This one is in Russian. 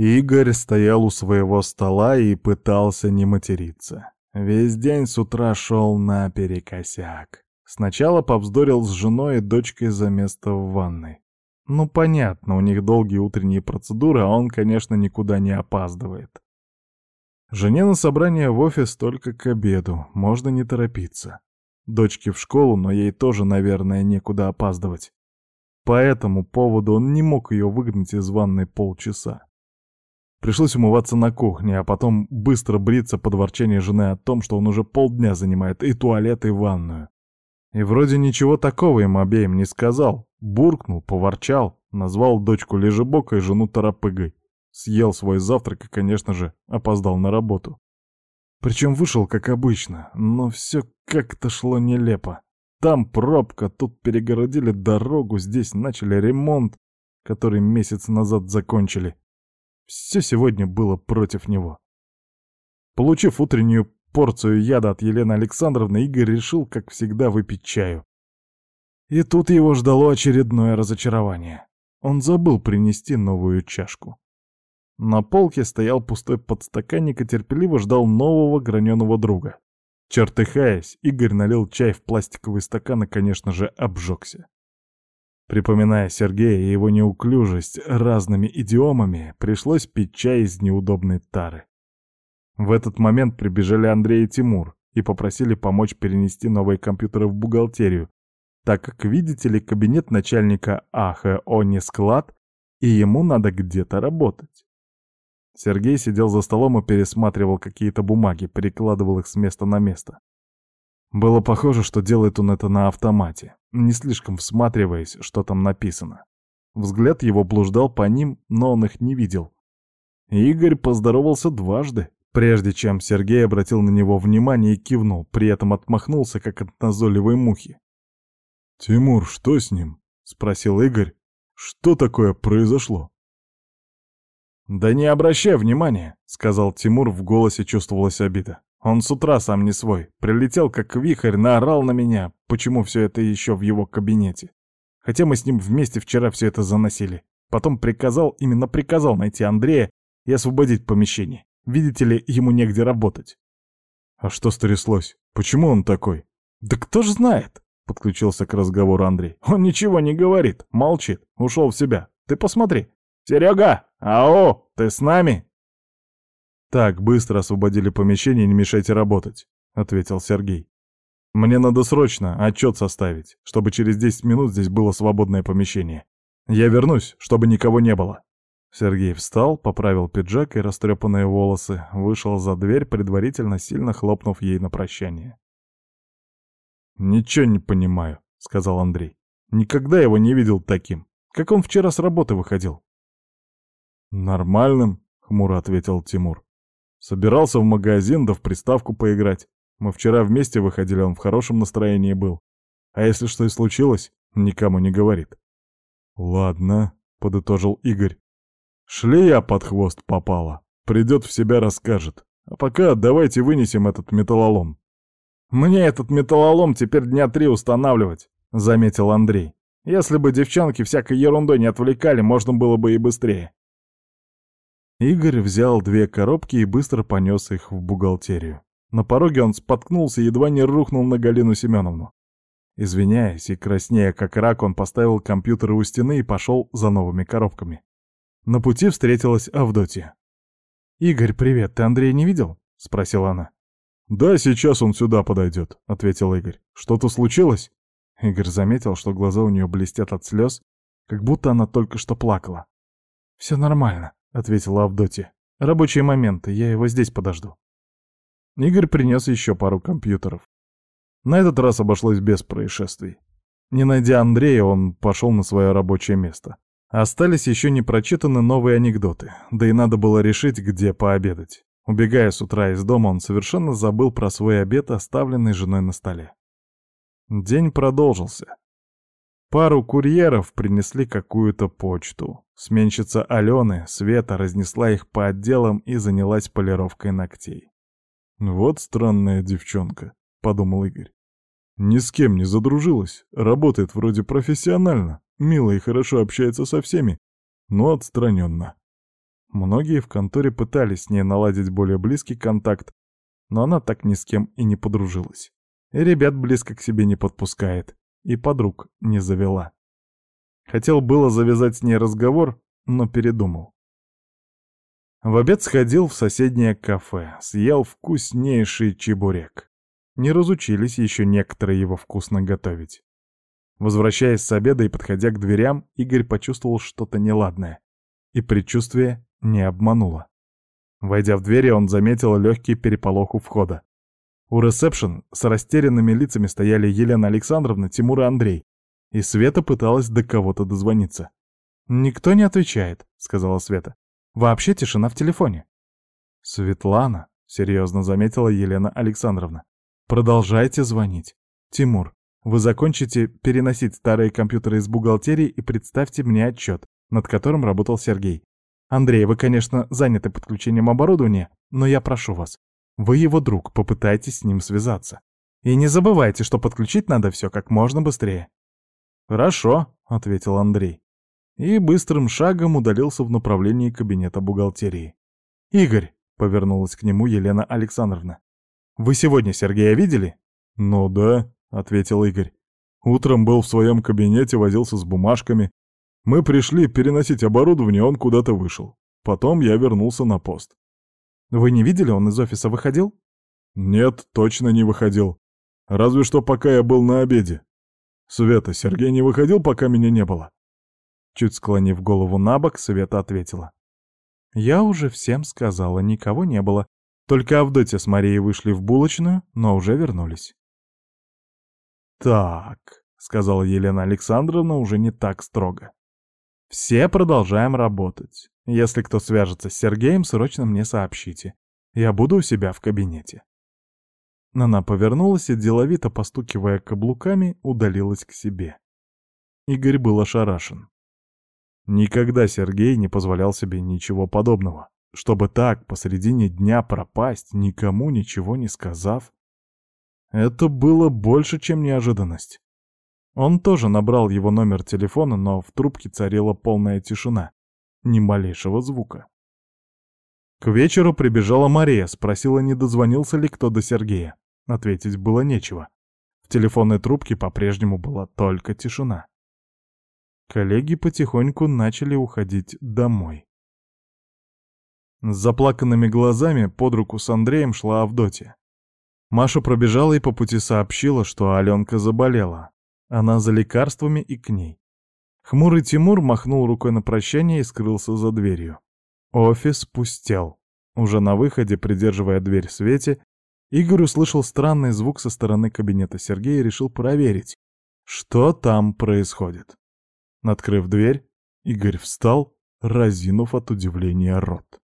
Игорь стоял у своего стола и пытался не материться. Весь день с утра шел наперекосяк. Сначала повздорил с женой и дочкой за место в ванной. Ну, понятно, у них долгие утренние процедуры, а он, конечно, никуда не опаздывает. Жене на собрание в офис только к обеду, можно не торопиться. Дочке в школу, но ей тоже, наверное, некуда опаздывать. По этому поводу он не мог ее выгнать из ванной полчаса. Пришлось умываться на кухне, а потом быстро бриться под ворчание жены о том, что он уже полдня занимает и туалет, и ванную. И вроде ничего такого им обеим не сказал. Буркнул, поворчал, назвал дочку лежебокой, жену торопыгой. Съел свой завтрак и, конечно же, опоздал на работу. Причем вышел, как обычно, но все как-то шло нелепо. Там пробка, тут перегородили дорогу, здесь начали ремонт, который месяц назад закончили. Все сегодня было против него. Получив утреннюю порцию яда от Елены Александровны, Игорь решил, как всегда, выпить чаю. И тут его ждало очередное разочарование. Он забыл принести новую чашку. На полке стоял пустой подстаканник и терпеливо ждал нового граненого друга. Чертыхаясь, Игорь налил чай в пластиковый стакан и, конечно же, обжегся. Припоминая Сергея и его неуклюжесть разными идиомами, пришлось пить чай из неудобной тары. В этот момент прибежали Андрей и Тимур и попросили помочь перенести новые компьютеры в бухгалтерию, так как, видите ли, кабинет начальника АХО не склад, и ему надо где-то работать. Сергей сидел за столом и пересматривал какие-то бумаги, перекладывал их с места на место. Было похоже, что делает он это на автомате, не слишком всматриваясь, что там написано. Взгляд его блуждал по ним, но он их не видел. Игорь поздоровался дважды, прежде чем Сергей обратил на него внимание и кивнул, при этом отмахнулся, как от назойливой мухи. «Тимур, что с ним?» — спросил Игорь. «Что такое произошло?» «Да не обращай внимания», — сказал Тимур, в голосе чувствовалась обида. Он с утра сам не свой. Прилетел как вихрь, наорал на меня, почему все это еще в его кабинете. Хотя мы с ним вместе вчера все это заносили. Потом приказал, именно приказал найти Андрея и освободить помещение. Видите ли, ему негде работать. А что стряслось? Почему он такой? Да кто ж знает, подключился к разговору Андрей. Он ничего не говорит, молчит, ушел в себя. Ты посмотри. Серега, ау, ты с нами? «Так, быстро освободили помещение, не мешайте работать», — ответил Сергей. «Мне надо срочно отчет составить, чтобы через 10 минут здесь было свободное помещение. Я вернусь, чтобы никого не было». Сергей встал, поправил пиджак и растрепанные волосы, вышел за дверь, предварительно сильно хлопнув ей на прощание. «Ничего не понимаю», — сказал Андрей. «Никогда его не видел таким. Как он вчера с работы выходил?» «Нормальным», — хмуро ответил Тимур. Собирался в магазин, да в приставку поиграть. Мы вчера вместе выходили, он в хорошем настроении был. А если что и случилось, никому не говорит. «Ладно», — подытожил Игорь. «Шли я под хвост попала. Придет в себя, расскажет. А пока давайте вынесем этот металлолом». «Мне этот металлолом теперь дня три устанавливать», — заметил Андрей. «Если бы девчонки всякой ерундой не отвлекали, можно было бы и быстрее». Игорь взял две коробки и быстро понес их в бухгалтерию. На пороге он споткнулся и едва не рухнул на Галину Семеновну. Извиняясь и краснея как рак, он поставил компьютеры у стены и пошел за новыми коробками. На пути встретилась Авдотья. «Игорь, привет, ты Андрея не видел?» — спросила она. «Да, сейчас он сюда подойдет», — ответил Игорь. «Что-то случилось?» Игорь заметил, что глаза у нее блестят от слез, как будто она только что плакала. «Все нормально», — ответила Авдотья. «Рабочие моменты, я его здесь подожду». Игорь принес еще пару компьютеров. На этот раз обошлось без происшествий. Не найдя Андрея, он пошел на свое рабочее место. Остались еще не прочитаны новые анекдоты, да и надо было решить, где пообедать. Убегая с утра из дома, он совершенно забыл про свой обед, оставленный женой на столе. День продолжился. Пару курьеров принесли какую-то почту. Сменщица Алены, Света, разнесла их по отделам и занялась полировкой ногтей. «Вот странная девчонка», — подумал Игорь. «Ни с кем не задружилась, работает вроде профессионально, мило и хорошо общается со всеми, но отстраненно. Многие в конторе пытались с ней наладить более близкий контакт, но она так ни с кем и не подружилась. И ребят близко к себе не подпускает, и подруг не завела. Хотел было завязать с ней разговор, но передумал. В обед сходил в соседнее кафе, съел вкуснейший чебурек. Не разучились еще некоторые его вкусно готовить. Возвращаясь с обеда и подходя к дверям, Игорь почувствовал что-то неладное. И предчувствие не обмануло. Войдя в двери, он заметил легкий переполох у входа. У ресепшн с растерянными лицами стояли Елена Александровна, Тимур и Андрей, и Света пыталась до кого-то дозвониться. «Никто не отвечает», — сказала Света. «Вообще тишина в телефоне». «Светлана», — серьезно заметила Елена Александровна, — «продолжайте звонить. Тимур, вы закончите переносить старые компьютеры из бухгалтерии и представьте мне отчет, над которым работал Сергей. Андрей, вы, конечно, заняты подключением оборудования, но я прошу вас, вы его друг, попытайтесь с ним связаться. И не забывайте, что подключить надо все как можно быстрее. «Хорошо», — ответил Андрей. И быстрым шагом удалился в направлении кабинета бухгалтерии. «Игорь», — повернулась к нему Елена Александровна, — «вы сегодня Сергея видели?» «Ну да», — ответил Игорь. «Утром был в своем кабинете, возился с бумажками, мы пришли переносить оборудование, он куда-то вышел. Потом я вернулся на пост. Вы не видели, он из офиса выходил? Нет, точно не выходил. Разве что пока я был на обеде. Света, Сергей не выходил, пока меня не было? Чуть склонив голову на бок, Света ответила. Я уже всем сказала, никого не было. Только Авдотья с Марией вышли в булочную, но уже вернулись. «Так», — сказала Елена Александровна уже не так строго. Все продолжаем работать. Если кто свяжется с Сергеем, срочно мне сообщите. Я буду у себя в кабинете. Она повернулась и, деловито постукивая каблуками, удалилась к себе. Игорь был ошарашен. Никогда Сергей не позволял себе ничего подобного. Чтобы так посредине дня пропасть, никому ничего не сказав. Это было больше, чем неожиданность. Он тоже набрал его номер телефона, но в трубке царила полная тишина. Ни малейшего звука. К вечеру прибежала Мария, спросила, не дозвонился ли кто до Сергея. Ответить было нечего. В телефонной трубке по-прежнему была только тишина. Коллеги потихоньку начали уходить домой. С заплаканными глазами под руку с Андреем шла Авдотья. Маша пробежала и по пути сообщила, что Аленка заболела. Она за лекарствами и к ней. Хмурый Тимур махнул рукой на прощание и скрылся за дверью. Офис пустел. Уже на выходе, придерживая дверь свете, Игорь услышал странный звук со стороны кабинета Сергея и решил проверить, что там происходит. Открыв дверь, Игорь встал, разинув от удивления рот.